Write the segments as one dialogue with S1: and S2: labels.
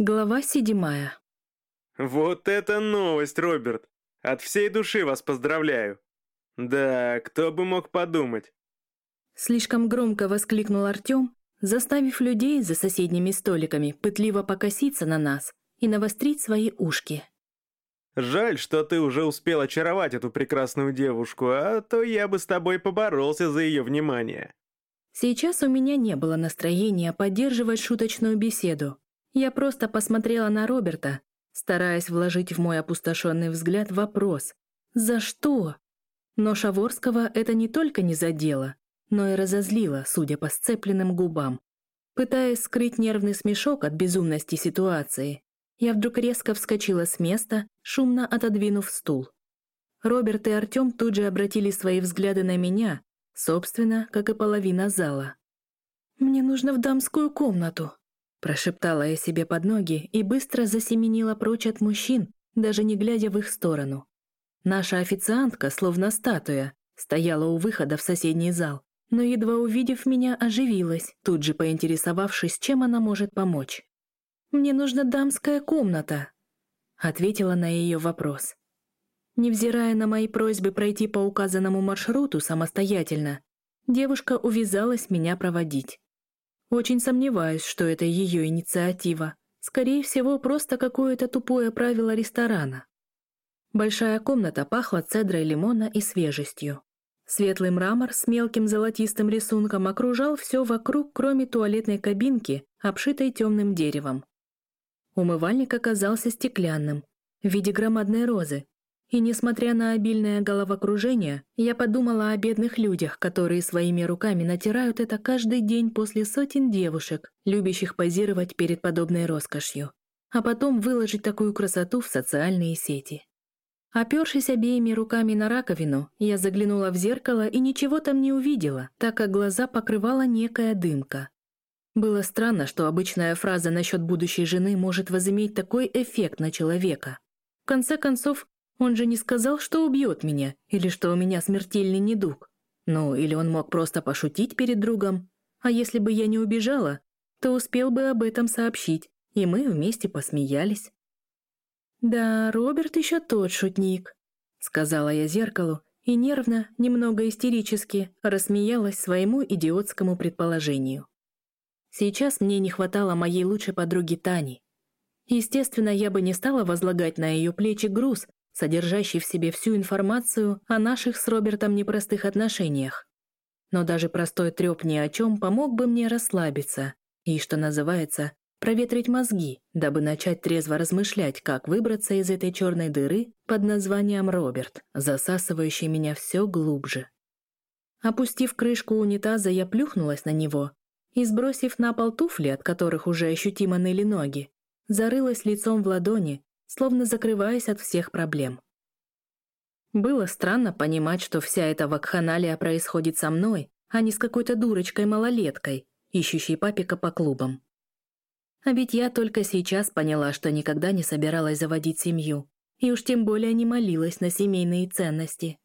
S1: Глава седьмая.
S2: Вот это новость, Роберт! От всей души вас поздравляю. Да, кто бы мог подумать.
S1: Слишком громко воскликнул Артём, заставив людей за соседними столиками пытливо покоситься на нас и навострить свои ушки.
S2: Жаль, что ты уже успел очаровать эту прекрасную девушку, а то я бы с тобой поборолся за ее внимание.
S1: Сейчас у меня не было настроения поддерживать шуточную беседу. Я просто посмотрела на Роберта, стараясь вложить в мой опустошенный взгляд вопрос «За что?». Но Шаворского это не только не задело, но и разозлило, судя по сцепленным губам. Пытаясь скрыть нервный смешок от безумности ситуации, я вдруг резко вскочила с места, шумно отодвинув стул. Роберт и Артём тут же обратили свои взгляды на меня, собственно, как и половина зала. «Мне нужно в дамскую комнату», Прошептала я себе под ноги и быстро засеменила прочь от мужчин, даже не глядя в их сторону. Наша официантка, словно статуя, стояла у выхода в соседний зал, но, едва увидев меня, оживилась, тут же поинтересовавшись, чем она может помочь. «Мне нужна дамская комната», — ответила на ее вопрос. Невзирая на мои просьбы пройти по указанному маршруту самостоятельно, девушка увязалась меня проводить. Очень сомневаюсь, что это ее инициатива. Скорее всего, просто какое-то тупое правило ресторана. Большая комната пахла цедрой лимона и свежестью. Светлый мрамор с мелким золотистым рисунком окружал все вокруг, кроме туалетной кабинки, обшитой темным деревом. Умывальник оказался стеклянным, в виде громадной розы, и несмотря на обильное головокружение, я подумала о бедных людях, которые своими руками натирают это каждый день после сотен девушек, любящих позировать перед подобной роскошью, а потом выложить такую красоту в социальные сети. Опершись обеими руками на раковину, я заглянула в зеркало и ничего там не увидела, так как глаза покрывала некая дымка. Было странно, что обычная фраза насчет будущей жены может возыметь такой эффект на человека. В конце концов, он же не сказал, что убьет меня, или что у меня смертельный недуг. Ну, или он мог просто пошутить перед другом. А если бы я не убежала, то успел бы об этом сообщить, и мы вместе посмеялись. «Да, Роберт еще тот шутник», — сказала я зеркалу, и нервно, немного истерически, рассмеялась своему идиотскому предположению. Сейчас мне не хватало моей лучшей подруги Тани. Естественно, я бы не стала возлагать на ее плечи груз, содержащий в себе всю информацию о наших с Робертом непростых отношениях. Но даже простой трёп ни о чем помог бы мне расслабиться и, что называется, проветрить мозги, дабы начать трезво размышлять, как выбраться из этой черной дыры под названием Роберт, засасывающей меня все глубже. Опустив крышку унитаза, я плюхнулась на него и, сбросив на пол туфли, от которых уже ощутимо ныли ноги, зарылась лицом в ладони словно закрываясь от всех проблем. Было странно понимать, что вся эта вакханалия происходит со мной, а не с какой-то дурочкой-малолеткой, ищущей папика по клубам. А ведь я только сейчас поняла, что никогда не собиралась заводить семью, и уж тем более не молилась на семейные ценности.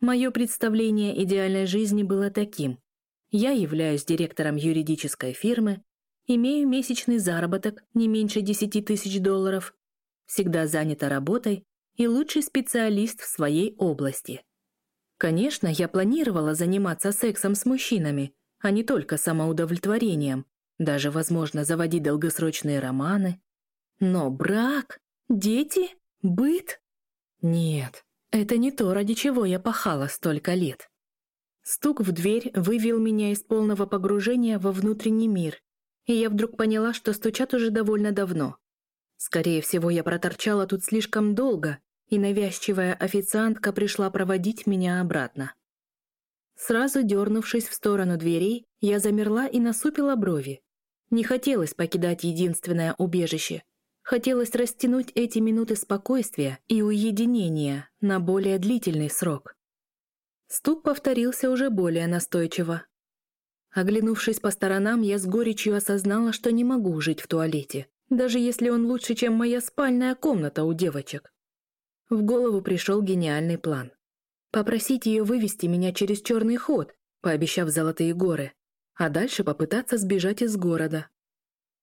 S1: Мое представление идеальной жизни было таким. Я являюсь директором юридической фирмы, имею месячный заработок не меньше 10 тысяч долларов всегда занята работой и лучший специалист в своей области. Конечно, я планировала заниматься сексом с мужчинами, а не только самоудовлетворением, даже, возможно, заводить долгосрочные романы. Но брак, дети, быт? Нет, это не то, ради чего я пахала столько лет. Стук в дверь вывел меня из полного погружения во внутренний мир, и я вдруг поняла, что стучат уже довольно давно. Скорее всего, я проторчала тут слишком долго, и навязчивая официантка пришла проводить меня обратно. Сразу дернувшись в сторону дверей, я замерла и насупила брови. Не хотелось покидать единственное убежище. Хотелось растянуть эти минуты спокойствия и уединения на более длительный срок. Стук повторился уже более настойчиво. Оглянувшись по сторонам, я с горечью осознала, что не могу жить в туалете даже если он лучше, чем моя спальная комната у девочек. В голову пришел гениальный план. Попросить ее вывести меня через черный ход, пообещав золотые горы, а дальше попытаться сбежать из города.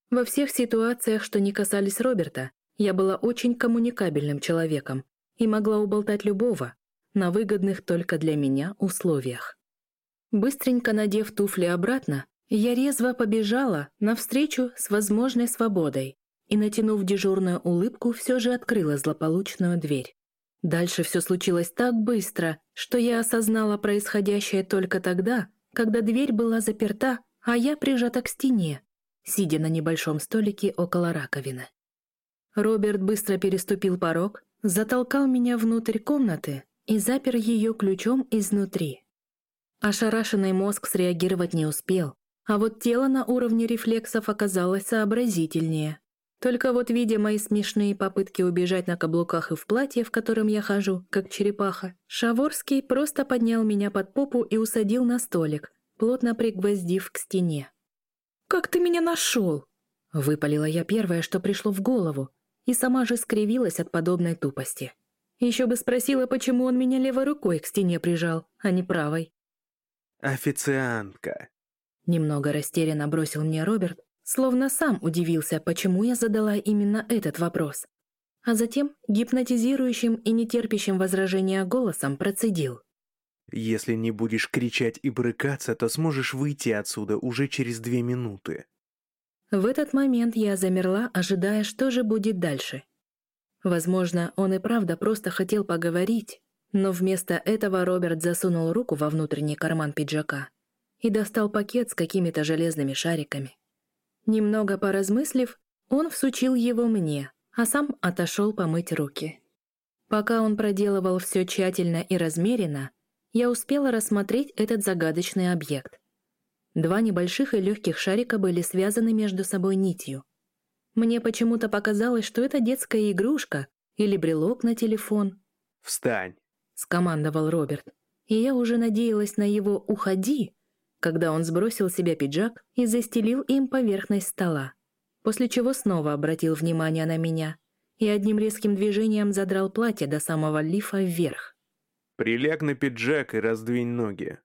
S1: Во всех ситуациях, что не касались Роберта, я была очень коммуникабельным человеком и могла уболтать любого на выгодных только для меня условиях. Быстренько надев туфли обратно, я резво побежала навстречу с возможной свободой и, натянув дежурную улыбку, все же открыла злополучную дверь. Дальше все случилось так быстро, что я осознала происходящее только тогда, когда дверь была заперта, а я прижата к стене, сидя на небольшом столике около раковины. Роберт быстро переступил порог, затолкал меня внутрь комнаты и запер ее ключом изнутри. Ошарашенный мозг среагировать не успел, а вот тело на уровне рефлексов оказалось сообразительнее. Только вот, видя мои смешные попытки убежать на каблуках и в платье, в котором я хожу, как черепаха, Шаворский просто поднял меня под попу и усадил на столик, плотно пригвоздив к стене. «Как ты меня нашел?» Выпалила я первое, что пришло в голову, и сама же скривилась от подобной тупости. Еще бы спросила, почему он меня левой рукой к стене прижал, а не правой.
S2: «Официантка», —
S1: немного растерянно бросил мне Роберт, словно сам удивился, почему я задала именно этот вопрос. А затем гипнотизирующим и нетерпящим возражения голосом процедил.
S2: «Если не будешь кричать и брыкаться, то сможешь выйти отсюда уже через две минуты».
S1: В этот момент я замерла, ожидая, что же будет дальше. Возможно, он и правда просто хотел поговорить, но вместо этого Роберт засунул руку во внутренний карман пиджака и достал пакет с какими-то железными шариками. Немного поразмыслив, он всучил его мне, а сам отошел помыть руки. Пока он проделывал все тщательно и размеренно, я успела рассмотреть этот загадочный объект. Два небольших и легких шарика были связаны между собой нитью. Мне почему-то показалось, что это детская игрушка или брелок на телефон.
S2: «Встань!»
S1: — скомандовал Роберт. И я уже надеялась на его «уходи», когда он сбросил с себя пиджак и застелил им поверхность стола, после чего снова обратил внимание на меня и одним резким движением задрал платье до самого лифа вверх.
S2: «Приляг на пиджак и раздвинь ноги»,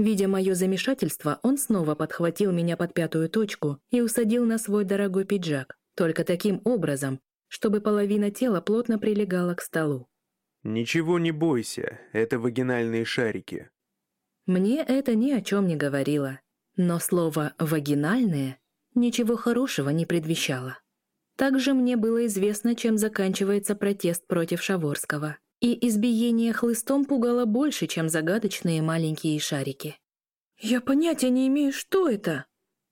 S1: Видя мое замешательство, он снова подхватил меня под пятую точку и усадил на свой дорогой пиджак, только таким образом, чтобы половина тела плотно прилегала к столу.
S2: «Ничего не бойся, это вагинальные шарики».
S1: Мне это ни о чем не говорило, но слово «вагинальные» ничего хорошего не предвещало. Также мне было известно, чем заканчивается протест против Шаворского — и избиение хлыстом пугало больше, чем загадочные маленькие шарики. «Я понятия не имею, что это!»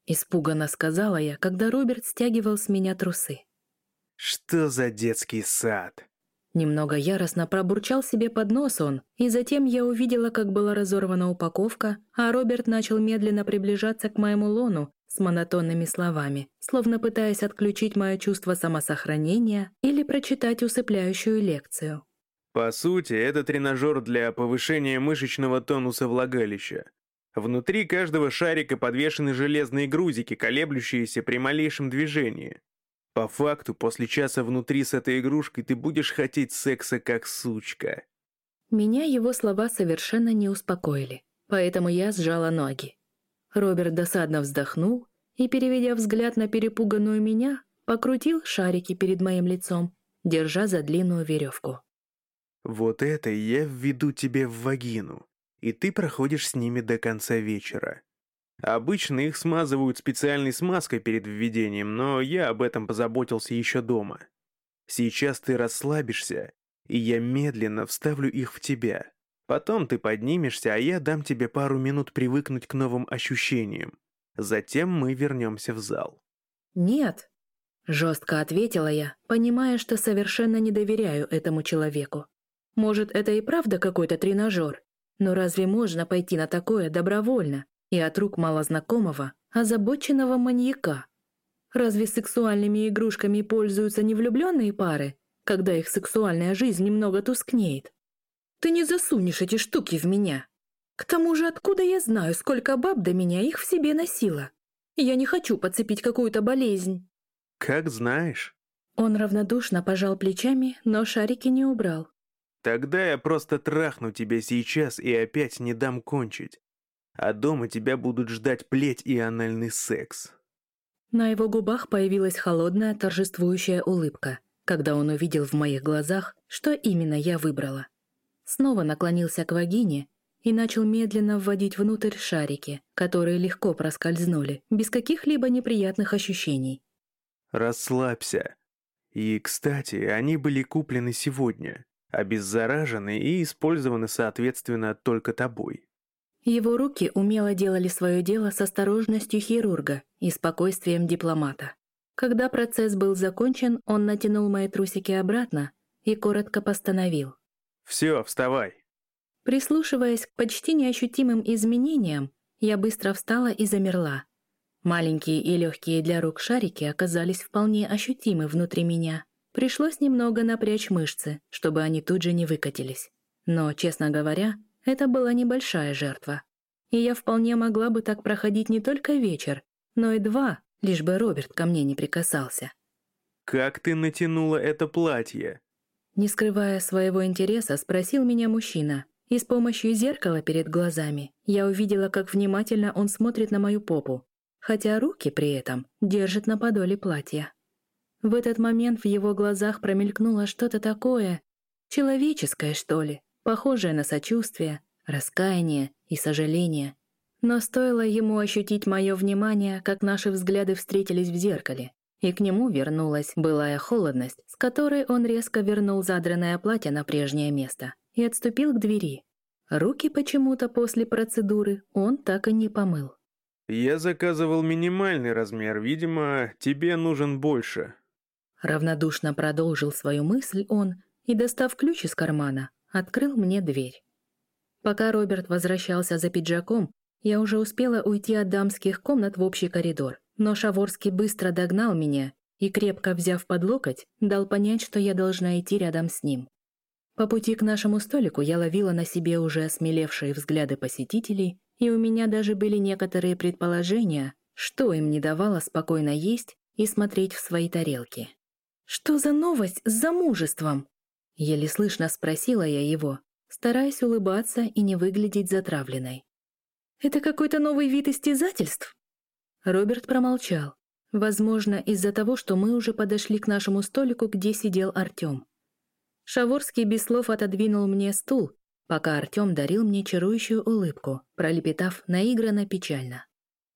S1: Испуганно сказала я, когда Роберт стягивал с меня трусы.
S2: «Что за детский сад?»
S1: Немного яростно пробурчал себе под нос он, и затем я увидела, как была разорвана упаковка, а Роберт начал медленно приближаться к моему лону с монотонными словами, словно пытаясь отключить мое чувство самосохранения или прочитать усыпляющую лекцию.
S2: По сути, это тренажер для повышения мышечного тонуса влагалища. Внутри каждого шарика подвешены железные грузики, колеблющиеся при малейшем движении. По факту, после часа внутри с этой игрушкой ты будешь хотеть секса как сучка.
S1: Меня его слова совершенно не успокоили, поэтому я сжала ноги. Роберт досадно вздохнул и, переведя взгляд на перепуганную меня, покрутил шарики перед моим лицом, держа за длинную веревку.
S2: Вот это я введу тебе в вагину, и ты проходишь с ними до конца вечера. Обычно их смазывают специальной смазкой перед введением, но я об этом позаботился еще дома. Сейчас ты расслабишься, и я медленно вставлю их в тебя. Потом ты поднимешься, а я дам тебе пару минут привыкнуть к новым ощущениям. Затем мы вернемся в зал.
S1: «Нет», — жестко ответила я, понимая, что совершенно не доверяю этому человеку. Может, это и правда какой-то тренажер, но разве можно пойти на такое добровольно и от рук малознакомого, озабоченного маньяка? Разве сексуальными игрушками пользуются невлюбленные пары, когда их сексуальная жизнь немного тускнеет? Ты не засунешь эти штуки в меня. К тому же откуда я знаю, сколько баб до меня их в себе носила? Я не хочу подцепить какую-то болезнь.
S2: Как знаешь.
S1: Он равнодушно пожал плечами, но шарики не убрал.
S2: Тогда я просто трахну тебя сейчас и опять не дам кончить. А дома тебя будут ждать плеть и анальный секс.
S1: На его губах появилась холодная торжествующая улыбка, когда он увидел в моих глазах, что именно я выбрала. Снова наклонился к вагине и начал медленно вводить внутрь шарики, которые легко проскользнули, без каких-либо неприятных ощущений.
S2: «Расслабься. И, кстати, они были куплены сегодня, обеззаражены и использованы, соответственно, только тобой».
S1: Его руки умело делали свое дело с осторожностью хирурга и спокойствием дипломата. Когда процесс был закончен, он натянул мои трусики обратно и коротко постановил.
S2: «Все, вставай».
S1: Прислушиваясь к почти неощутимым изменениям, я быстро встала и замерла. Маленькие и легкие для рук шарики оказались вполне ощутимы внутри меня. Пришлось немного напрячь мышцы, чтобы они тут же не выкатились. Но, честно говоря, это была небольшая жертва. И я вполне могла бы так проходить не только вечер, но и два, лишь бы Роберт ко мне не прикасался.
S2: «Как ты натянула это платье?»
S1: Не скрывая своего интереса, спросил меня мужчина. И с помощью зеркала перед глазами я увидела, как внимательно он смотрит на мою попу, хотя руки при этом держит на подоле платья. В этот момент в его глазах промелькнуло что-то такое, человеческое, что ли, похожее на сочувствие, раскаяние и сожаление. Но стоило ему ощутить мое внимание, как наши взгляды встретились в зеркале, и к нему вернулась былая холодность, с которой он резко вернул задранное платье на прежнее место и отступил к двери. Руки почему-то после процедуры он так и не помыл.
S2: «Я заказывал минимальный размер, видимо, тебе нужен больше».
S1: Равнодушно продолжил свою мысль он и, достав ключ из кармана, открыл мне дверь. Пока Роберт возвращался за пиджаком, я уже успела уйти от дамских комнат в общий коридор, но Шаворский быстро догнал меня и, крепко взяв под локоть, дал понять, что я должна идти рядом с ним. По пути к нашему столику я ловила на себе уже осмелевшие взгляды посетителей, и у меня даже были некоторые предположения, что им не давало спокойно есть и смотреть в свои тарелки. «Что за новость с замужеством?» Еле слышно спросила я его, стараясь улыбаться и не выглядеть затравленной. «Это какой-то новый вид истязательств?» Роберт промолчал. Возможно, из-за того, что мы уже подошли к нашему столику, где сидел Артём. Шаворский без слов отодвинул мне стул, пока Артём дарил мне чарующую улыбку, пролепетав наигранно печально.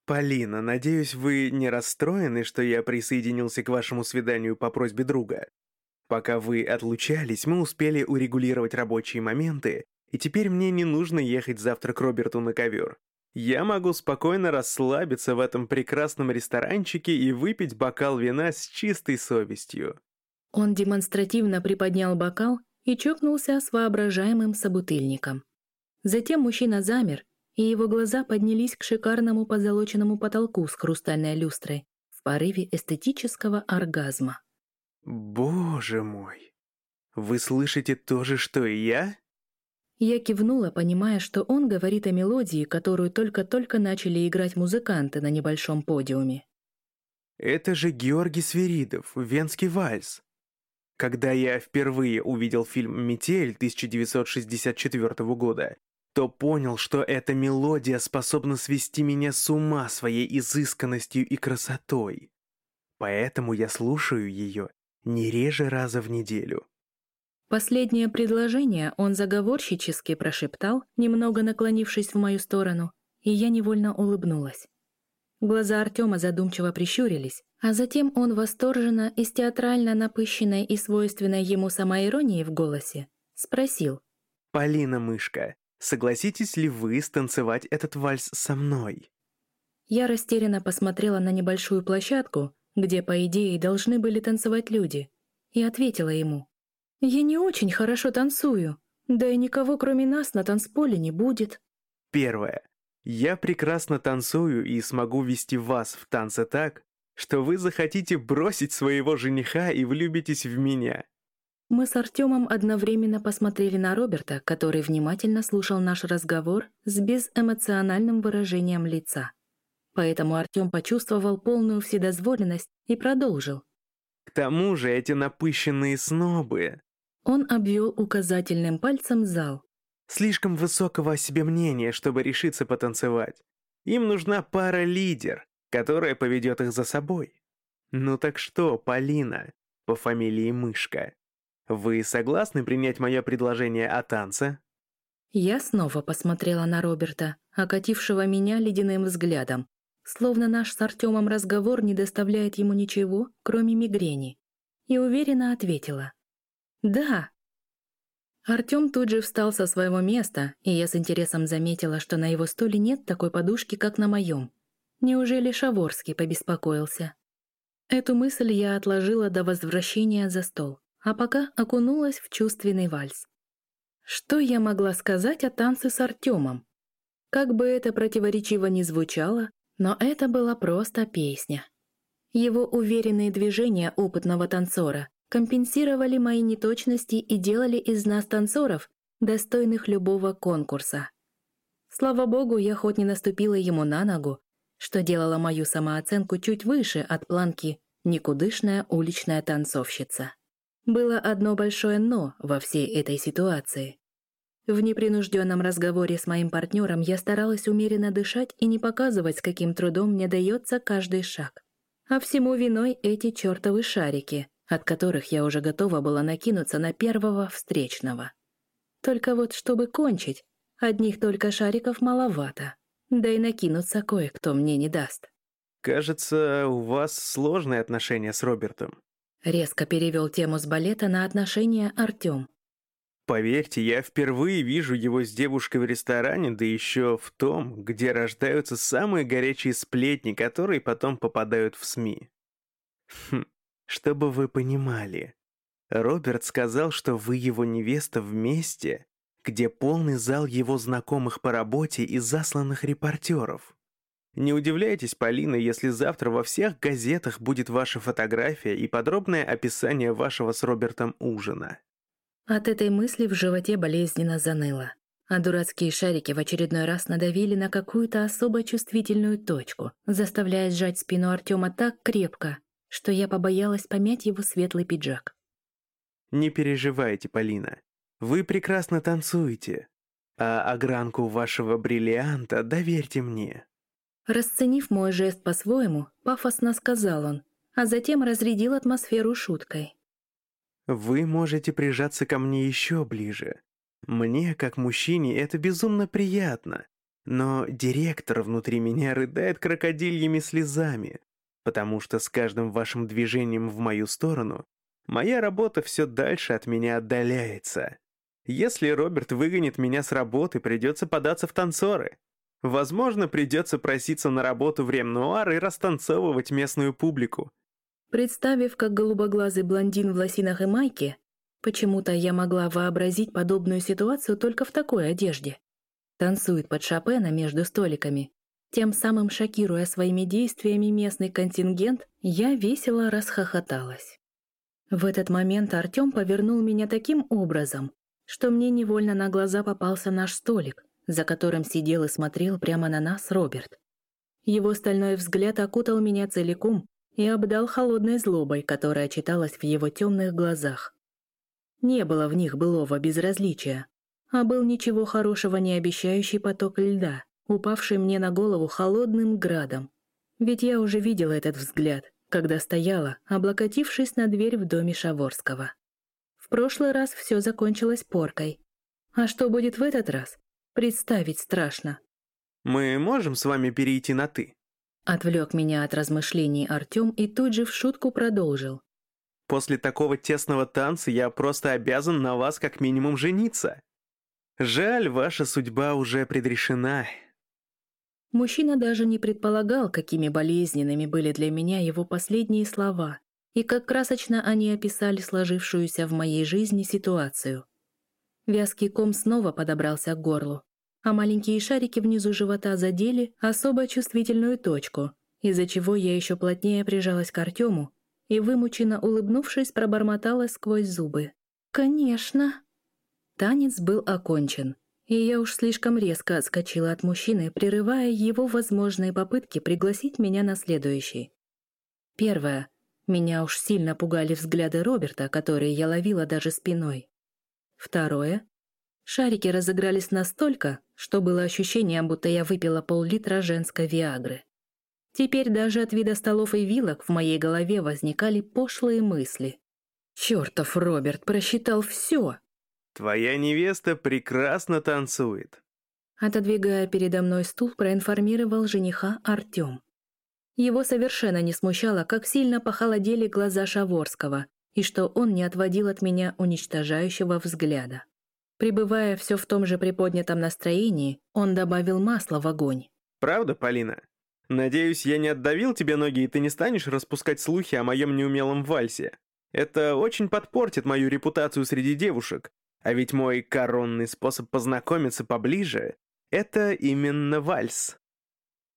S2: «Полина, надеюсь, вы не расстроены, что я присоединился к вашему свиданию по просьбе друга? Пока вы отлучались, мы успели урегулировать рабочие моменты, и теперь мне не нужно ехать завтра к Роберту на ковер. Я могу спокойно расслабиться в этом прекрасном ресторанчике и выпить бокал вина с чистой совестью.
S1: Он демонстративно приподнял бокал и чокнулся с воображаемым собутыльником. Затем мужчина замер, и его глаза поднялись к шикарному позолоченному потолку с хрустальной люстрой в порыве эстетического оргазма.
S2: «Боже мой! Вы слышите то же, что и я?»
S1: Я кивнула, понимая, что он говорит о мелодии, которую только-только начали играть музыканты на небольшом подиуме.
S2: «Это же Георгий Свиридов, «Венский вальс». Когда я впервые увидел фильм «Метель» 1964 года, то понял, что эта мелодия способна свести меня с ума своей изысканностью и красотой. Поэтому я слушаю ее не реже раза в неделю.
S1: Последнее предложение он заговорщически прошептал, немного наклонившись в мою сторону, и я невольно улыбнулась. Глаза Артема задумчиво прищурились, а затем он восторженно и с театрально напыщенной и свойственной ему самоиронией в голосе спросил.
S2: «Полина Мышка, согласитесь ли вы станцевать этот вальс со мной?»
S1: Я растерянно посмотрела на небольшую площадку, где, по идее, должны были танцевать люди, и ответила ему. «Я не очень хорошо танцую, да и никого кроме нас на танцполе не будет».
S2: Первое. Я прекрасно танцую и смогу вести вас в танце так, что вы захотите бросить своего жениха и влюбитесь в меня.
S1: Мы с Артемом одновременно посмотрели на Роберта, который внимательно слушал наш разговор с безэмоциональным выражением лица. Поэтому Артем почувствовал полную вседозволенность и продолжил.
S2: «К тому же эти напыщенные снобы...»
S1: Он обвел указательным пальцем зал.
S2: «Слишком высокого о себе мнения, чтобы решиться потанцевать. Им нужна пара-лидер, которая поведет их за собой. Ну так что, Полина, по фамилии Мышка, вы согласны принять мое предложение о танце?
S1: Я снова посмотрела на Роберта, окатившего меня ледяным взглядом, словно наш с Артемом разговор не доставляет ему ничего, кроме мигрени, и уверенно ответила. «Да». Артем тут же встал со своего места, и я с интересом заметила, что на его стуле нет такой подушки, как на моем. Неужели Шаворский побеспокоился? Эту мысль я отложила до возвращения за стол, а пока окунулась в чувственный вальс. Что я могла сказать о танце с Артемом? Как бы это противоречиво ни звучало, но это была просто песня. Его уверенные движения опытного танцора компенсировали мои неточности и делали из нас танцоров, достойных любого конкурса. Слава богу, я хоть не наступила ему на ногу, что делало мою самооценку чуть выше от планки «никудышная уличная танцовщица». Было одно большое «но» во всей этой ситуации. В непринужденном разговоре с моим партнером я старалась умеренно дышать и не показывать, с каким трудом мне дается каждый шаг. А всему виной эти чертовы шарики, от которых я уже готова была накинуться на первого встречного. Только вот, чтобы кончить, одних только шариков маловато. Да и накинуться кое-кто мне не даст.
S2: «Кажется, у вас сложные отношения с Робертом»,
S1: Резко перевел тему с балета на отношения Артём.
S2: Поверьте, я впервые вижу его с девушкой в ресторане, да еще в том, где рождаются самые горячие сплетни, которые потом попадают в СМИ. Хм, чтобы вы понимали, Роберт сказал, что вы его невеста вместе, где полный зал его знакомых по работе и засланных репортеров. Не удивляйтесь, Полина, если завтра во всех газетах будет ваша фотография и подробное описание вашего с Робертом ужина.
S1: От этой мысли в животе болезненно заныло, а дурацкие шарики в очередной раз надавили на какую-то особо чувствительную точку, заставляя сжать спину Артема так крепко, что я побоялась помять его светлый пиджак.
S2: Не переживайте, Полина. Вы прекрасно танцуете. А огранку вашего бриллианта доверьте мне.
S1: Расценив мой жест по-своему, пафосно сказал он, а затем разрядил атмосферу шуткой.
S2: «Вы можете прижаться ко мне еще ближе. Мне, как мужчине, это безумно приятно. Но директор внутри меня рыдает крокодильями слезами, потому что с каждым вашим движением в мою сторону моя работа все дальше от меня отдаляется. Если Роберт выгонит меня с работы, придется податься в танцоры. Возможно, придется проситься на работу в Ремнуар и растанцовывать местную публику.
S1: Представив, как голубоглазый блондин в лосинах и майке, почему-то я могла вообразить подобную ситуацию только в такой одежде. Танцует под Шопена между столиками. Тем самым шокируя своими действиями местный контингент, я весело расхохоталась. В этот момент Артём повернул меня таким образом, что мне невольно на глаза попался наш столик — за которым сидел и смотрел прямо на нас Роберт. Его стальной взгляд окутал меня целиком и обдал холодной злобой, которая читалась в его темных глазах. Не было в них былого безразличия, а был ничего хорошего не обещающий поток льда, упавший мне на голову холодным градом. Ведь я уже видела этот взгляд, когда стояла, облокотившись на дверь в доме Шаворского. В прошлый раз все закончилось поркой. А что будет в этот раз? Представить страшно.
S2: «Мы можем с вами перейти на «ты»?»
S1: Отвлек меня от размышлений Артем и тут же в шутку продолжил.
S2: «После такого тесного танца я просто обязан на вас как минимум жениться. Жаль, ваша судьба уже предрешена».
S1: Мужчина даже не предполагал, какими болезненными были для меня его последние слова, и как красочно они описали сложившуюся в моей жизни ситуацию. Вязкий ком снова подобрался к горлу, а маленькие шарики внизу живота задели особо чувствительную точку, из-за чего я еще плотнее прижалась к Артему и, вымученно улыбнувшись, пробормотала сквозь зубы. «Конечно!» Танец был окончен, и я уж слишком резко отскочила от мужчины, прерывая его возможные попытки пригласить меня на следующий. Первое. Меня уж сильно пугали взгляды Роберта, которые я ловила даже спиной. Второе. Шарики разыгрались настолько, что было ощущение, будто я выпила пол-литра женской виагры. Теперь даже от вида столов и вилок в моей голове возникали пошлые мысли. Чертов Роберт просчитал все.
S2: Твоя невеста прекрасно танцует.
S1: Отодвигая передо мной стул, проинформировал жениха Артем. Его совершенно не смущало, как сильно похолодели глаза Шаворского и что он не отводил от меня уничтожающего взгляда. Пребывая все в том же приподнятом настроении, он добавил масла в огонь.
S2: «Правда, Полина? Надеюсь, я не отдавил тебе ноги, и ты не станешь распускать слухи о моем неумелом вальсе. Это очень подпортит мою репутацию среди девушек, а ведь мой коронный способ познакомиться поближе — это именно вальс».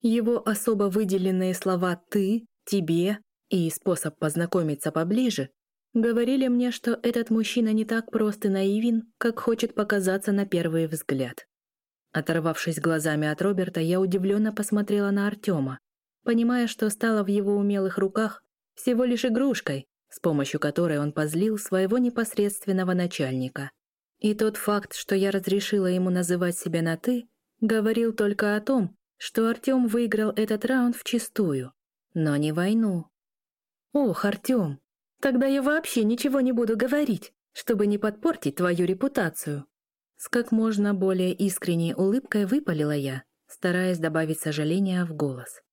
S1: Его особо выделенные слова «ты», «тебе» и способ познакомиться поближе говорили мне, что этот мужчина не так прост и наивен, как хочет показаться на первый взгляд. Оторвавшись глазами от Роберта, я удивленно посмотрела на Артема, понимая, что стала в его умелых руках всего лишь игрушкой, с помощью которой он позлил своего непосредственного начальника. И тот факт, что я разрешила ему называть себя на «ты», говорил только о том, что Артём выиграл этот раунд вчистую, но не войну. «Ох, Артём, тогда я вообще ничего не буду говорить, чтобы не подпортить твою репутацию». С как можно более искренней улыбкой выпалила я, стараясь добавить сожаления в голос.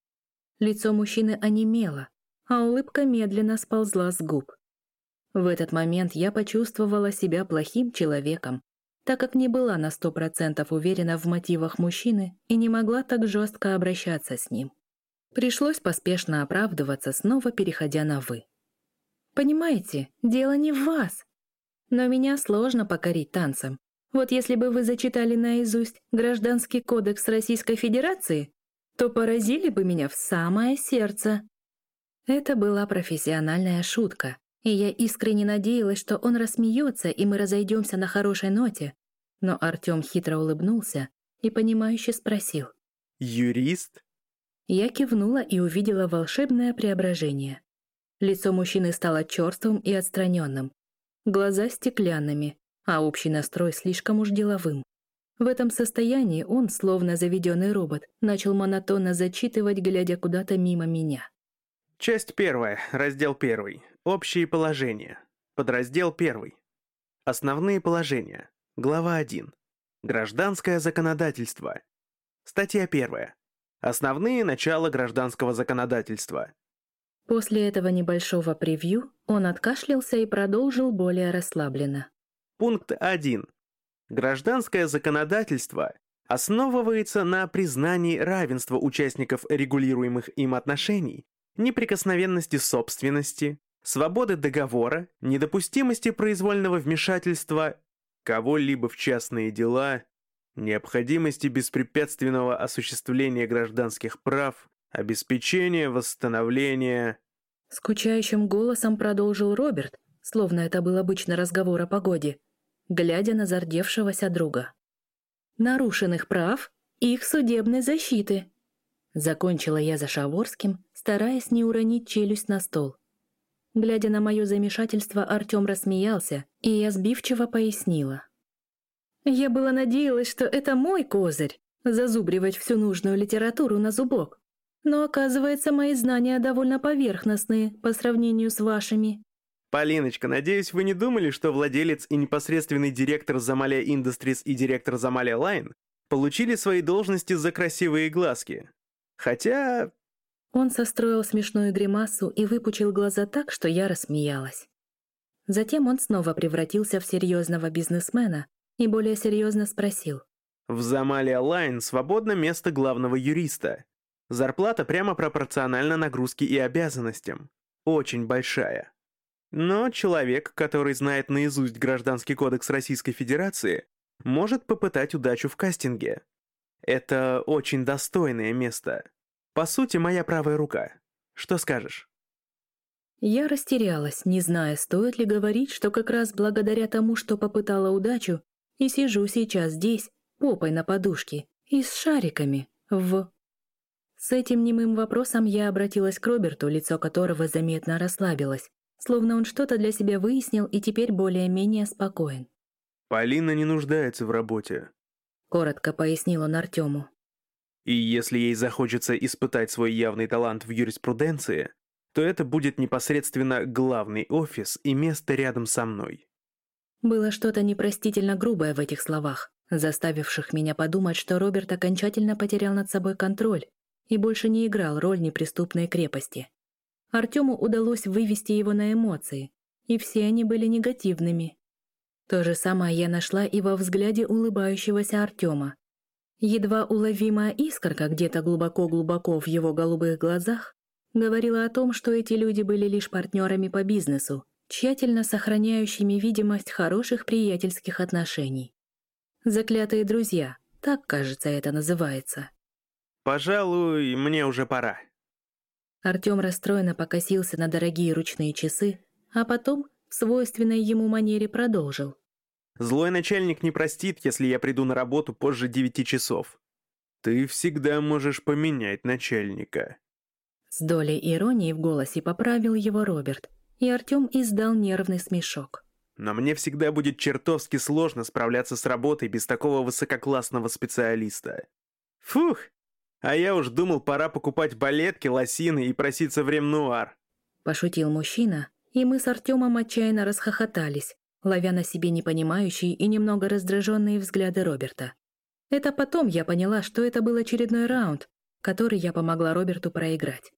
S1: Лицо мужчины онемело, а улыбка медленно сползла с губ. В этот момент я почувствовала себя плохим человеком, так как не была на сто процентов уверена в мотивах мужчины и не могла так жестко обращаться с ним. Пришлось поспешно оправдываться, снова переходя на «вы». «Понимаете, дело не в вас. Но меня сложно покорить танцем. Вот если бы вы зачитали наизусть Гражданский кодекс Российской Федерации, то поразили бы меня в самое сердце». Это была профессиональная шутка, и я искренне надеялась, что он рассмеется, и мы разойдемся на хорошей ноте. Но Артём хитро улыбнулся и понимающе спросил.
S2: «Юрист?»
S1: Я кивнула и увидела волшебное преображение. Лицо мужчины стало чёрствым и отстраненным, глаза стеклянными, а общий настрой слишком уж деловым. В этом состоянии он, словно заведенный робот, начал монотонно зачитывать, глядя куда-то мимо меня.
S2: Часть первая, раздел первый. Общие положения. Подраздел 1. Основные положения. Глава 1. Гражданское законодательство. Статья 1. Основные начала гражданского законодательства.
S1: После этого небольшого превью он откашлялся и продолжил более расслабленно.
S2: Пункт 1. Гражданское законодательство основывается на признании равенства участников регулируемых им отношений, неприкосновенности собственности, свободы договора, недопустимости произвольного вмешательства кого-либо в частные дела, необходимости беспрепятственного осуществления гражданских прав, обеспечения восстановления.
S1: Скучающим голосом продолжил Роберт, словно это был обычный разговор о погоде, глядя на зардевшегося друга. Нарушенных прав и их судебной защиты. Закончила я за Шаворским, стараясь не уронить челюсть на стол. Глядя на мое замешательство, Артём рассмеялся, и я сбивчиво пояснила. «Я была надеялась, что это мой козырь — зазубривать всю нужную литературу на зубок. Но оказывается, мои знания довольно поверхностные по сравнению с вашими».
S2: «Полиночка, надеюсь, вы не думали, что владелец и непосредственный директор Замалия Industries и директор Замалия Line получили свои должности за красивые глазки? Хотя
S1: он состроил смешную гримасу и выпучил глаза так, что я рассмеялась. Затем он снова превратился в серьезного бизнесмена и более серьезно спросил.
S2: «В Замалия Лайн свободно место главного юриста. Зарплата прямо пропорциональна нагрузке и обязанностям. Очень большая. Но человек, который знает наизусть Гражданский кодекс Российской Федерации, может попытать удачу в кастинге. Это очень достойное место. По сути, моя правая рука. Что скажешь?»
S1: Я растерялась, не зная, стоит ли говорить, что как раз благодаря тому, что попытала удачу, и сижу сейчас здесь, попой на подушке, и с шариками, в... С этим немым вопросом я обратилась к Роберту, лицо которого заметно расслабилось, словно он что-то для себя выяснил и теперь более-менее спокоен.
S2: «Полина не нуждается в работе», —
S1: коротко пояснил он Артему.
S2: И если ей захочется испытать свой явный талант в юриспруденции, то это будет непосредственно главный офис и место рядом со мной.
S1: Было что-то непростительно грубое в этих словах, заставивших меня подумать, что Роберт окончательно потерял над собой контроль и больше не играл роль неприступной крепости. Артему удалось вывести его на эмоции, и все они были негативными. То же самое я нашла и во взгляде улыбающегося Артема. Едва уловимая искорка где-то глубоко-глубоко в его голубых глазах говорила о том, что эти люди были лишь партнерами по бизнесу, тщательно сохраняющими видимость хороших приятельских отношений. Заклятые друзья, так, кажется, это называется.
S2: «Пожалуй, мне уже пора».
S1: Артём расстроенно покосился на дорогие ручные часы, а потом в свойственной ему манере продолжил.
S2: «Злой начальник не простит, если я приду на работу позже девяти часов. Ты всегда можешь поменять начальника».
S1: С долей иронии в голосе поправил его Роберт, и Артём издал нервный смешок.
S2: «Но мне всегда будет чертовски сложно справляться с работой без такого высококлассного специалиста. Фух, а я уж думал, пора покупать балетки, лосины и проситься в ремнуар.
S1: Пошутил мужчина, и мы с Артемом отчаянно расхохотались, ловя на себе непонимающие и немного раздраженные взгляды Роберта. Это потом я поняла, что это был очередной раунд, который я помогла Роберту проиграть.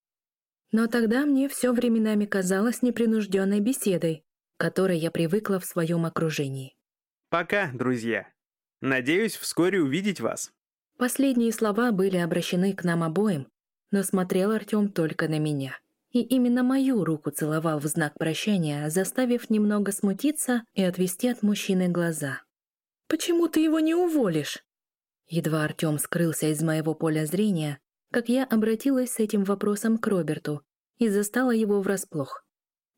S1: Но тогда мне все временами казалось непринужденной беседой, которой я привыкла в своем окружении.
S2: Пока, друзья. Надеюсь вскоре увидеть вас.
S1: Последние слова были обращены к нам обоим, но смотрел Артём только на меня. И именно мою руку целовал в знак прощания, заставив немного смутиться и отвести от мужчины глаза. «Почему ты его не уволишь?» Едва Артём скрылся из моего поля зрения, как я обратилась с этим вопросом к Роберту и застала его врасплох.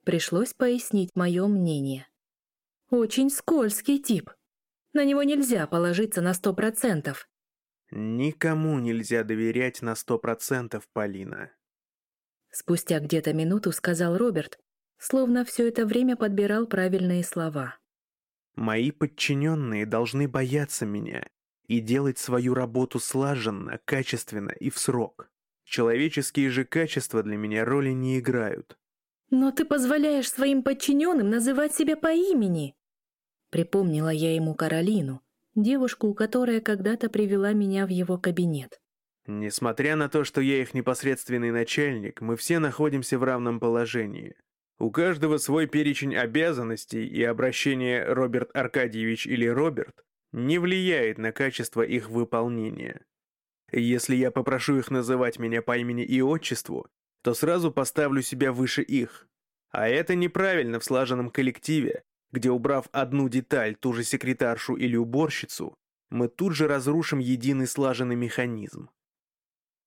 S1: Пришлось пояснить мое мнение. «Очень скользкий тип. На него нельзя положиться на сто процентов.
S2: Никому нельзя доверять на сто процентов, Полина.
S1: Спустя где-то минуту сказал Роберт, словно все это время подбирал правильные слова.
S2: Мои подчиненные должны бояться меня и делать свою работу слаженно, качественно и в срок. Человеческие же качества для меня роли не играют.
S1: «Но ты позволяешь своим подчиненным называть себя по имени!» Припомнила я ему Каролину, девушку, которая когда-то привела меня в его кабинет.
S2: Несмотря на то, что я их непосредственный начальник, мы все находимся в равном положении. У каждого свой перечень обязанностей, и обращение Роберт Аркадьевич или Роберт не влияет на качество их выполнения. Если я попрошу их называть меня по имени и отчеству, то сразу поставлю себя выше их. А это неправильно в слаженном коллективе, где, убрав одну деталь, ту же секретаршу или уборщицу, мы тут же разрушим единый слаженный механизм.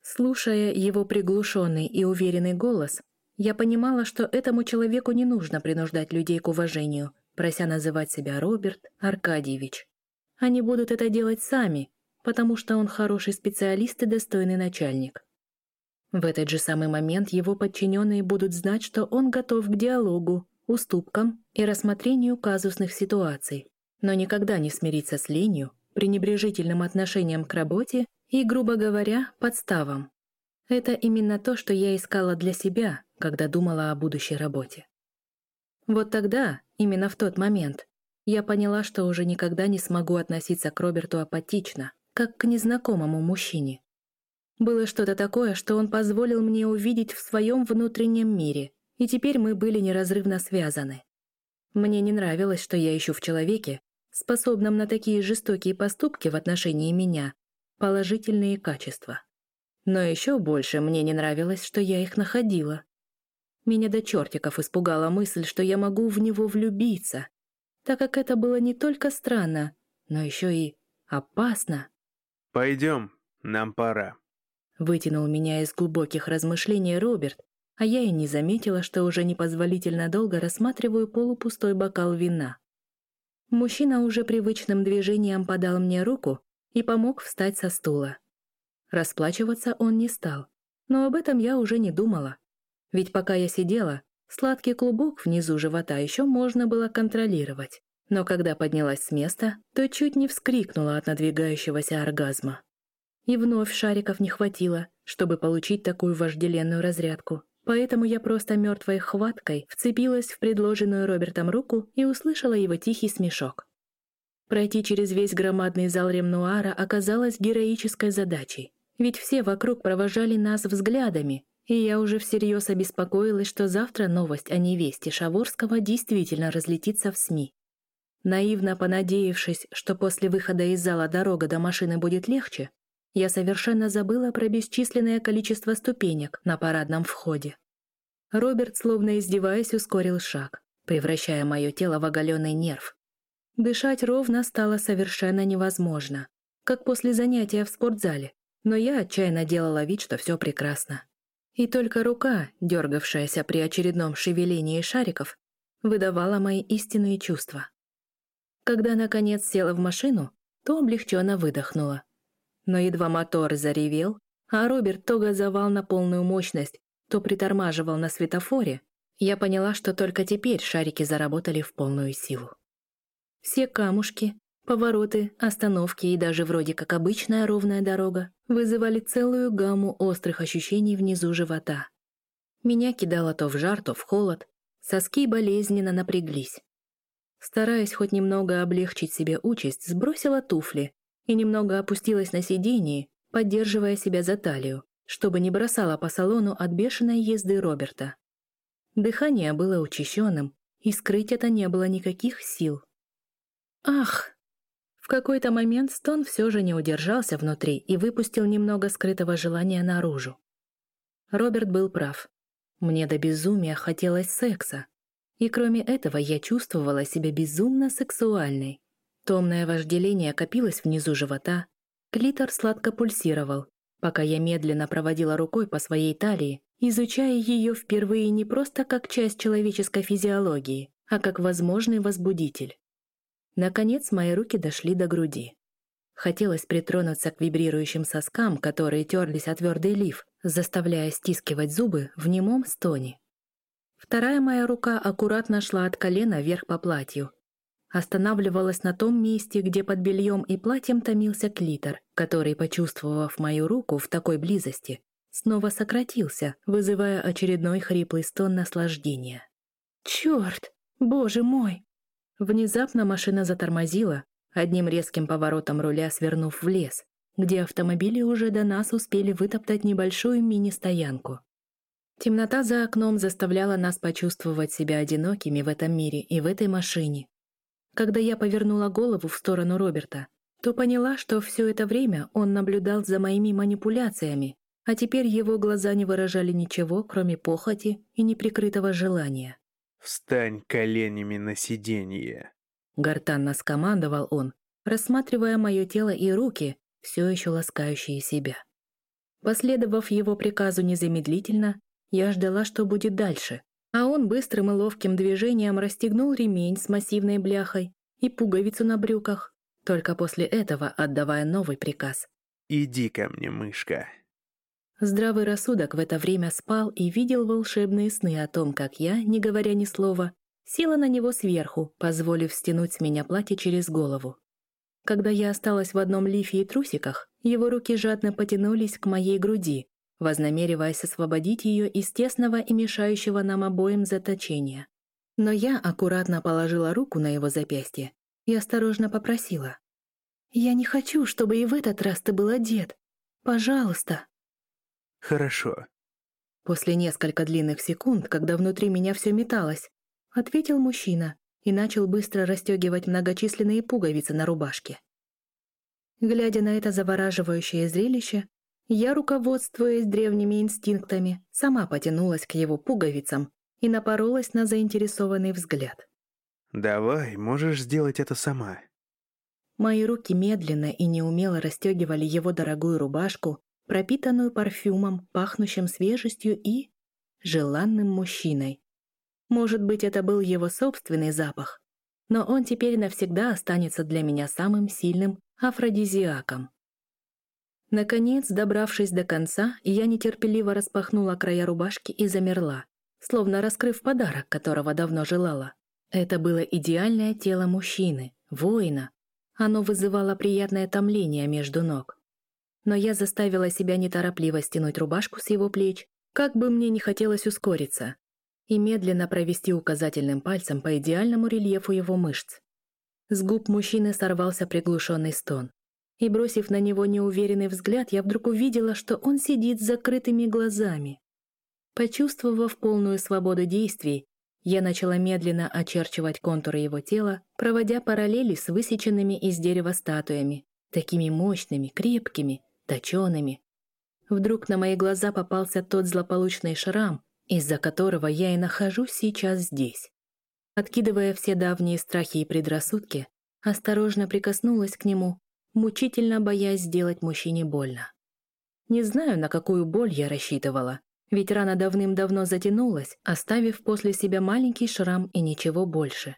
S1: Слушая его приглушенный и уверенный голос, я понимала, что этому человеку не нужно принуждать людей к уважению, прося называть себя Роберт Аркадьевич. Они будут это делать сами, потому что он хороший специалист и достойный начальник. В этот же самый момент его подчиненные будут знать, что он готов к диалогу, уступкам и рассмотрению казусных ситуаций, но никогда не смириться с ленью, пренебрежительным отношением к работе и, грубо говоря, подставам. Это именно то, что я искала для себя, когда думала о будущей работе. Вот тогда, именно в тот момент, я поняла, что уже никогда не смогу относиться к Роберту апатично, как к незнакомому мужчине. Было что-то такое, что он позволил мне увидеть в своем внутреннем мире, и теперь мы были неразрывно связаны. Мне не нравилось, что я ищу в человеке, способном на такие жестокие поступки в отношении меня, положительные качества. Но еще больше мне не нравилось, что я их находила. Меня до чертиков испугала мысль, что я могу в него влюбиться, так как это было не только странно, но еще и опасно.
S2: «Пойдем, нам пора», —
S1: вытянул меня из глубоких размышлений Роберт, а я и не заметила, что уже непозволительно долго рассматриваю полупустой бокал вина. Мужчина уже привычным движением подал мне руку и помог встать со стула. Расплачиваться он не стал, но об этом я уже не думала. Ведь пока я сидела, сладкий клубок внизу живота еще можно было контролировать. Но когда поднялась с места, то чуть не вскрикнула от надвигающегося оргазма. И вновь шариков не хватило, чтобы получить такую вожделенную разрядку. Поэтому я просто мертвой хваткой вцепилась в предложенную Робертом руку и услышала его тихий смешок. Пройти через весь громадный зал Ремнуара оказалось героической задачей, ведь все вокруг провожали нас взглядами, и я уже всерьез обеспокоилась, что завтра новость о невесте Шаворского действительно разлетится в СМИ. Наивно понадеявшись, что после выхода из зала дорога до машины будет легче, я совершенно забыла про бесчисленное количество ступенек на парадном входе. Роберт, словно издеваясь, ускорил шаг, превращая мое тело в оголенный нерв. Дышать ровно стало совершенно невозможно, как после занятия в спортзале, но я отчаянно делала вид, что все прекрасно. И только рука, дергавшаяся при очередном шевелении шариков, выдавала мои истинные чувства. Когда, наконец, села в машину, то облегченно выдохнула но едва мотор заревел, а Роберт то газовал на полную мощность, то притормаживал на светофоре, я поняла, что только теперь шарики заработали в полную силу. Все камушки, повороты, остановки и даже вроде как обычная ровная дорога вызывали целую гамму острых ощущений внизу живота. Меня кидало то в жар, то в холод, соски болезненно напряглись. Стараясь хоть немного облегчить себе участь, сбросила туфли, и немного опустилась на сиденье, поддерживая себя за талию, чтобы не бросала по салону от бешеной езды Роберта. Дыхание было учащенным, и скрыть это не было никаких сил. «Ах!» В какой-то момент Стон все же не удержался внутри и выпустил немного скрытого желания наружу. Роберт был прав. Мне до безумия хотелось секса. И кроме этого я чувствовала себя безумно сексуальной. Томное вожделение копилось внизу живота, клитор сладко пульсировал, пока я медленно проводила рукой по своей талии, изучая ее впервые не просто как часть человеческой физиологии, а как возможный возбудитель. Наконец мои руки дошли до груди. Хотелось притронуться к вибрирующим соскам, которые терлись о твердый лиф, заставляя стискивать зубы в немом стоне. Вторая моя рука аккуратно шла от колена вверх по платью, останавливалась на том месте, где под бельем и платьем томился клитор, который, почувствовав мою руку в такой близости, снова сократился, вызывая очередной хриплый стон наслаждения. «Чёрт! Боже мой!» Внезапно машина затормозила, одним резким поворотом руля свернув в лес, где автомобили уже до нас успели вытоптать небольшую мини-стоянку. Темнота за окном заставляла нас почувствовать себя одинокими в этом мире и в этой машине, когда я повернула голову в сторону Роберта, то поняла, что все это время он наблюдал за моими манипуляциями, а теперь его глаза не выражали ничего, кроме похоти и неприкрытого желания.
S2: «Встань коленями на сиденье», —
S1: гортанно скомандовал он, рассматривая мое тело и руки, все еще ласкающие себя. Последовав его приказу незамедлительно, я ждала, что будет дальше, а он быстрым и ловким движением расстегнул ремень с массивной бляхой и пуговицу на брюках, только после этого отдавая новый приказ.
S2: «Иди ко мне, мышка».
S1: Здравый рассудок в это время спал и видел волшебные сны о том, как я, не говоря ни слова, села на него сверху, позволив стянуть с меня платье через голову. Когда я осталась в одном лифе и трусиках, его руки жадно потянулись к моей груди, вознамериваясь освободить ее из тесного и мешающего нам обоим заточения. Но я аккуратно положила руку на его запястье и осторожно попросила. «Я не хочу, чтобы и в этот раз ты был одет. Пожалуйста».
S2: «Хорошо».
S1: После нескольких длинных секунд, когда внутри меня все металось, ответил мужчина и начал быстро расстегивать многочисленные пуговицы на рубашке. Глядя на это завораживающее зрелище, я, руководствуясь древними инстинктами, сама потянулась к его пуговицам и напоролась на заинтересованный взгляд.
S2: «Давай, можешь сделать это сама».
S1: Мои руки медленно и неумело расстегивали его дорогую рубашку, пропитанную парфюмом, пахнущим свежестью и... желанным мужчиной. Может быть, это был его собственный запах, но он теперь навсегда останется для меня самым сильным афродизиаком. Наконец, добравшись до конца, я нетерпеливо распахнула края рубашки и замерла, словно раскрыв подарок, которого давно желала. Это было идеальное тело мужчины, воина. Оно вызывало приятное томление между ног. но я заставила себя неторопливо стянуть рубашку с его плеч, как бы мне не хотелось ускориться, и медленно провести указательным пальцем по идеальному рельефу его мышц. С губ мужчины сорвался приглушенный стон. И, бросив на него неуверенный взгляд, я вдруг увидела, что он сидит с закрытыми глазами. Почувствовав полную свободу действий, я начала медленно очерчивать контуры его тела, проводя параллели с высеченными из дерева статуями, такими мощными, крепкими, точеными. Вдруг на мои глаза попался тот злополучный шрам, из-за которого я и нахожусь сейчас здесь. Откидывая все давние страхи и предрассудки, осторожно прикоснулась к нему, мучительно боясь сделать мужчине больно. Не знаю, на какую боль я рассчитывала, ведь рана давным-давно затянулась, оставив после себя маленький шрам и ничего больше.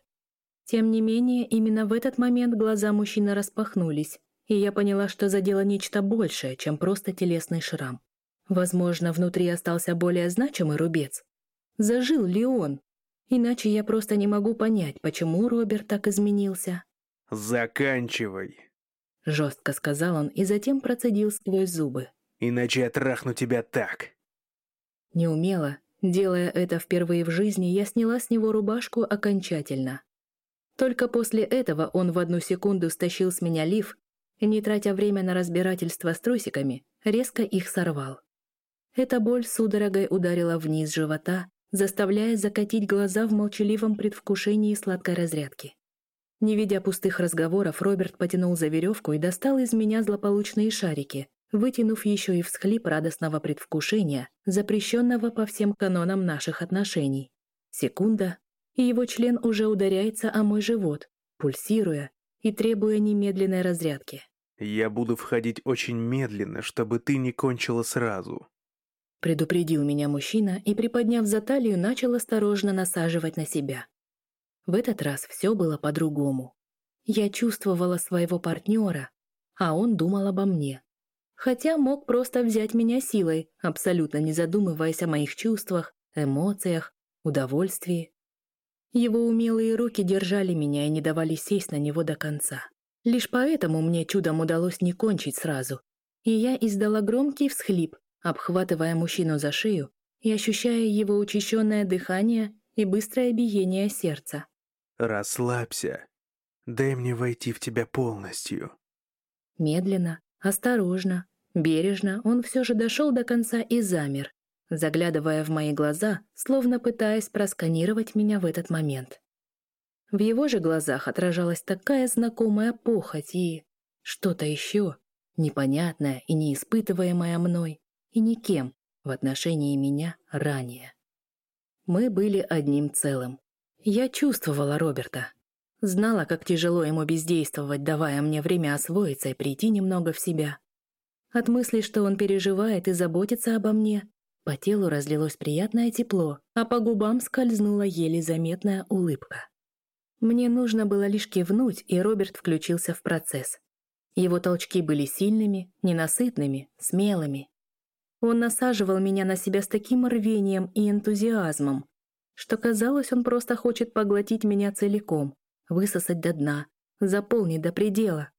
S1: Тем не менее, именно в этот момент глаза мужчины распахнулись, и я поняла, что задела нечто большее, чем просто телесный шрам. Возможно, внутри остался более значимый рубец. Зажил ли он? Иначе я просто не могу понять, почему Роберт так изменился.
S2: «Заканчивай», —
S1: жестко сказал он и затем процедил сквозь зубы.
S2: «Иначе я трахну тебя так».
S1: Неумело, делая это впервые в жизни, я сняла с него рубашку окончательно. Только после этого он в одну секунду стащил с меня лиф и, не тратя время на разбирательство с трусиками, резко их сорвал. Эта боль судорогой ударила вниз живота, заставляя закатить глаза в молчаливом предвкушении сладкой разрядки. Не видя пустых разговоров, Роберт потянул за веревку и достал из меня злополучные шарики, вытянув еще и всхлип радостного предвкушения, запрещенного по всем канонам наших отношений. Секунда, и его член уже ударяется о мой живот, пульсируя и требуя немедленной разрядки.
S2: «Я буду входить очень медленно, чтобы ты не кончила сразу»,
S1: предупредил меня мужчина и, приподняв за талию, начал осторожно насаживать на себя. В этот раз все было по-другому. Я чувствовала своего партнера, а он думал обо мне хотя мог просто взять меня силой, абсолютно не задумываясь о моих чувствах, эмоциях, удовольствии. Его умелые руки держали меня и не давали сесть на него до конца. Лишь поэтому мне чудом удалось не кончить сразу, и я издала громкий всхлип, обхватывая мужчину за шею и ощущая его учащенное дыхание и быстрое биение сердца.
S2: «Расслабься. Дай мне войти в тебя полностью».
S1: Медленно, осторожно, Бережно он все же дошел до конца и замер, заглядывая в мои глаза, словно пытаясь просканировать меня в этот момент. В его же глазах отражалась такая знакомая похоть и... что-то еще, непонятное и неиспытываемое мной, и никем в отношении меня ранее. Мы были одним целым. Я чувствовала Роберта. Знала, как тяжело ему бездействовать, давая мне время освоиться и прийти немного в себя. От мысли, что он переживает и заботится обо мне, по телу разлилось приятное тепло, а по губам скользнула еле заметная улыбка. Мне нужно было лишь кивнуть, и Роберт включился в процесс. Его толчки были сильными, ненасытными, смелыми. Он насаживал меня на себя с таким рвением и энтузиазмом, что казалось, он просто хочет поглотить меня целиком, высосать до дна, заполнить до предела.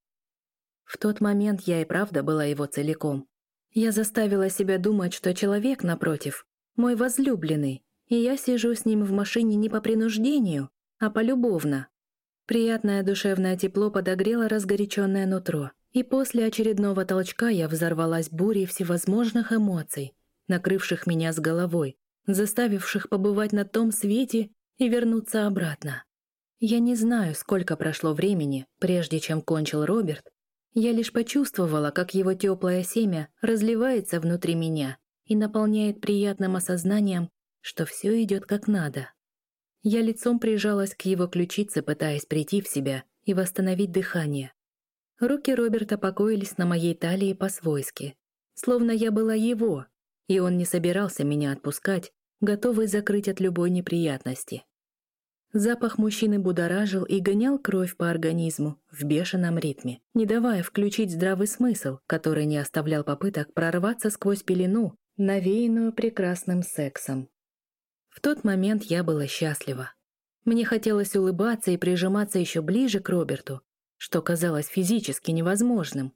S1: В тот момент я и правда была его целиком. Я заставила себя думать, что человек, напротив, мой возлюбленный, и я сижу с ним в машине не по принуждению, а полюбовно. Приятное душевное тепло подогрело разгоряченное нутро, и после очередного толчка я взорвалась бурей всевозможных эмоций, накрывших меня с головой, заставивших побывать на том свете и вернуться обратно. Я не знаю, сколько прошло времени, прежде чем кончил Роберт, я лишь почувствовала, как его теплое семя разливается внутри меня и наполняет приятным осознанием, что все идет как надо. Я лицом прижалась к его ключице, пытаясь прийти в себя и восстановить дыхание. Руки Роберта покоились на моей талии по-свойски, словно я была его, и он не собирался меня отпускать, готовый закрыть от любой неприятности. Запах мужчины будоражил и гонял кровь по организму в бешеном ритме, не давая включить здравый смысл, который не оставлял попыток прорваться сквозь пелену, навеянную прекрасным сексом. В тот момент я была счастлива. Мне хотелось улыбаться и прижиматься еще ближе к Роберту, что казалось физически невозможным.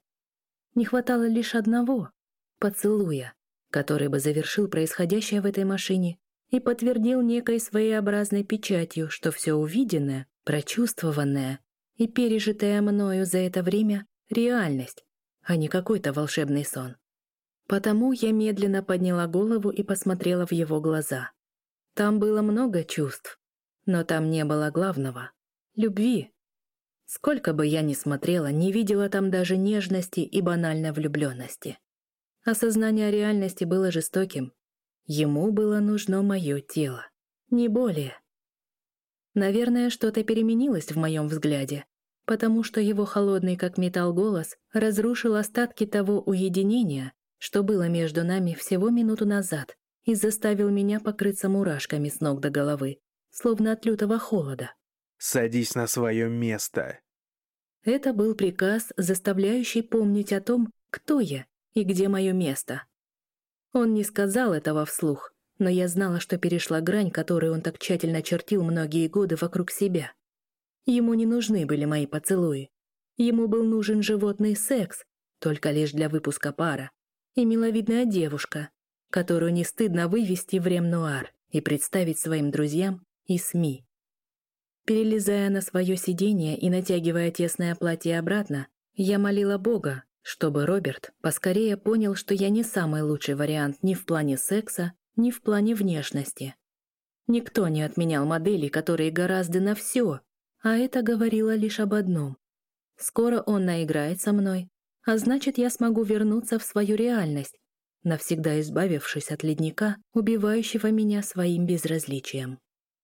S1: Не хватало лишь одного — поцелуя, который бы завершил происходящее в этой машине и подтвердил некой своеобразной печатью, что все увиденное, прочувствованное и пережитое мною за это время — реальность, а не какой-то волшебный сон. Потому я медленно подняла голову и посмотрела в его глаза. Там было много чувств, но там не было главного — любви. Сколько бы я ни смотрела, не видела там даже нежности и банальной влюбленности. Осознание реальности было жестоким. Ему было нужно мое тело, не более. Наверное, что-то переменилось в моем взгляде, потому что его холодный как металл голос разрушил остатки того уединения, что было между нами всего минуту назад, и заставил меня покрыться мурашками с ног до головы, словно от лютого холода.
S2: «Садись на свое место!»
S1: Это был приказ, заставляющий помнить о том, кто я и где мое место. Он не сказал этого вслух, но я знала, что перешла грань, которую он так тщательно чертил многие годы вокруг себя. Ему не нужны были мои поцелуи. Ему был нужен животный секс, только лишь для выпуска пара, и миловидная девушка, которую не стыдно вывести в ремнуар и представить своим друзьям и СМИ. Перелезая на свое сиденье и натягивая тесное платье обратно, я молила Бога, чтобы Роберт поскорее понял, что я не самый лучший вариант ни в плане секса, ни в плане внешности. Никто не отменял модели, которые гораздо на все, а это говорило лишь об одном. Скоро он наиграет со мной, а значит, я смогу вернуться в свою реальность, навсегда избавившись от ледника, убивающего меня своим безразличием.